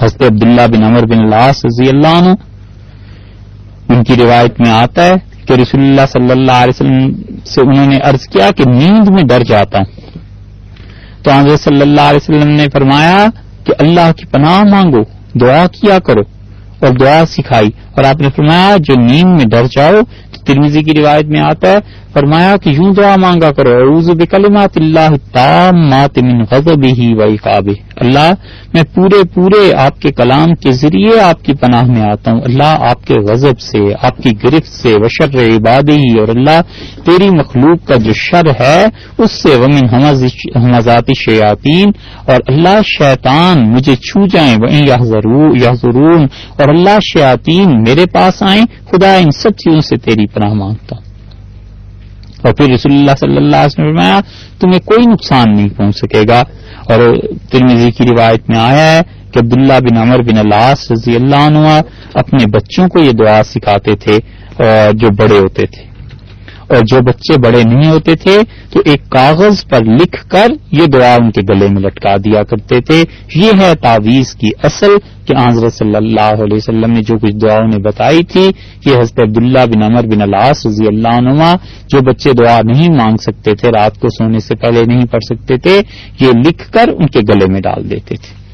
حضرت عبداللہ بن عمر بن اللہ رضی اللہ عنہ، ان کی روایت میں آتا ہے کہ رسول اللہ صلی اللہ علیہ وسلم سے انہوں نے عرض کیا کہ نیند میں ڈر جاتا ہوں۔ تو حضرت صلی اللہ علیہ وسلم نے فرمایا کہ اللہ کی پناہ مانگو، دعا کیا کرو اور دعا سکھائی۔ اور آپ نے فرمایا جو نیند میں ڈر جاؤ، تو ترمیزی کی روایت میں آتا ہے، فرمایا کہ یوں دعا مانگا کرو عروض بکلمات اللہ تامات من غضبه و عقابه۔ اللہ، میں پورے پورے آپ کے کلام کے ذریعے آپ کی پناہ میں آتا ہوں۔ اللہ آپ کے غضب سے، آپ کی گرفت سے، وشر عباد ہی۔ اور اللہ تیری مخلوق کا جو شر ہے، اس سے ومن حمزاتی شیاطین۔ اور اللہ، شیطان مجھے چھو جائیں۔ وہ ضرور اور اللہ، شیاطین میرے پاس آئیں۔ خدا ان سب چیزوں سے تیری پناہ مانگتا ہوں۔ اور پھر رسول اللہ صلی اللہ علیہ وسلم فرمایا، تمہیں کوئی نقصان نہیں پہنچ سکے گا۔ اور ترمیزی کی روایت میں آیا ہے کہ عبداللہ بن عمر بن اللہ رضی اللہ عنہ اپنے بچوں کو یہ دعا سکھاتے تھے جو بڑے ہوتے تھے۔ اور جو بچے بڑے نہیں ہوتے تھے تو ایک کاغذ پر لکھ کر یہ دعا ان کے گلے میں لٹکا دیا کرتے تھے۔ یہ ہے تعویذ کی اصل کہ آنظر صلی اللہ علیہ وسلم نے جو کچھ دعاؤں نے بتائی تھی، یہ حضرت عبداللہ بن عمر بن العاص رضی اللہ عنہ جو بچے دعا نہیں مانگ سکتے تھے، رات کو سونے سے پہلے نہیں پڑھ سکتے تھے، یہ لکھ کر ان کے گلے میں ڈال دیتے تھے۔